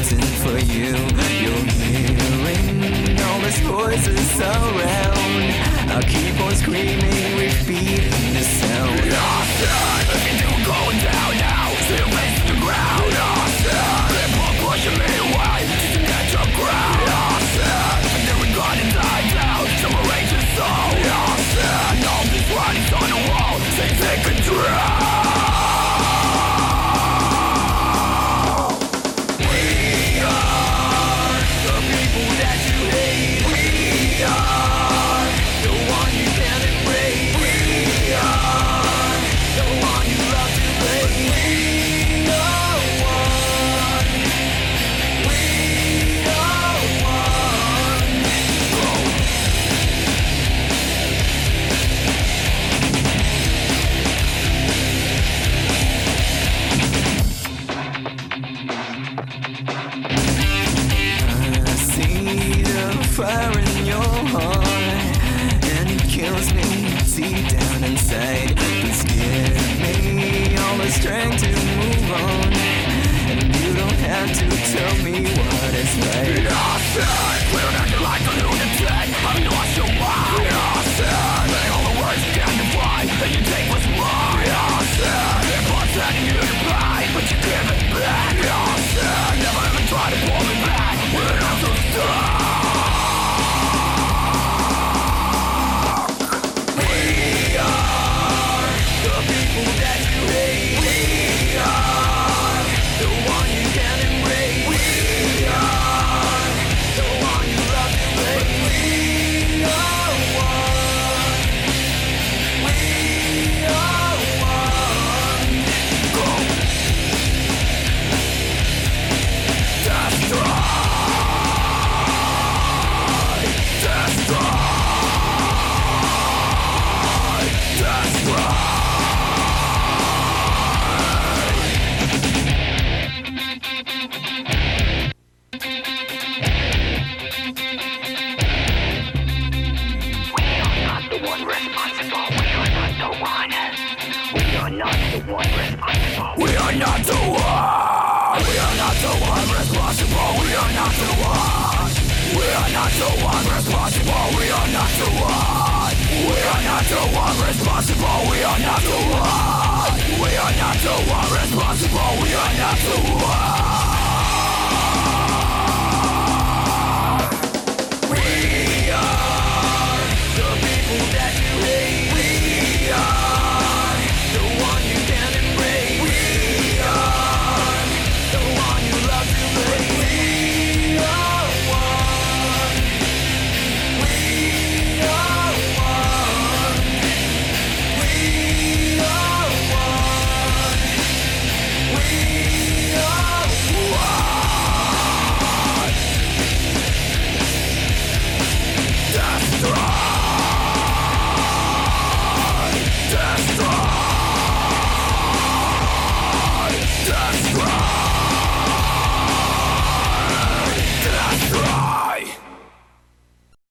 is for you. You're hearing all these voices around. I keep on screaming, repeating the sound. Fire in your heart, and it kills me deep down inside. Please give me all the strength to move on, and you don't have to tell me what is right. I said, are not the one. We are not the one responsible. We are not the one. We are not the one responsible. We are not the one. We are not the one responsible. We are not the one. We are not the one responsible. We are not the one. Dance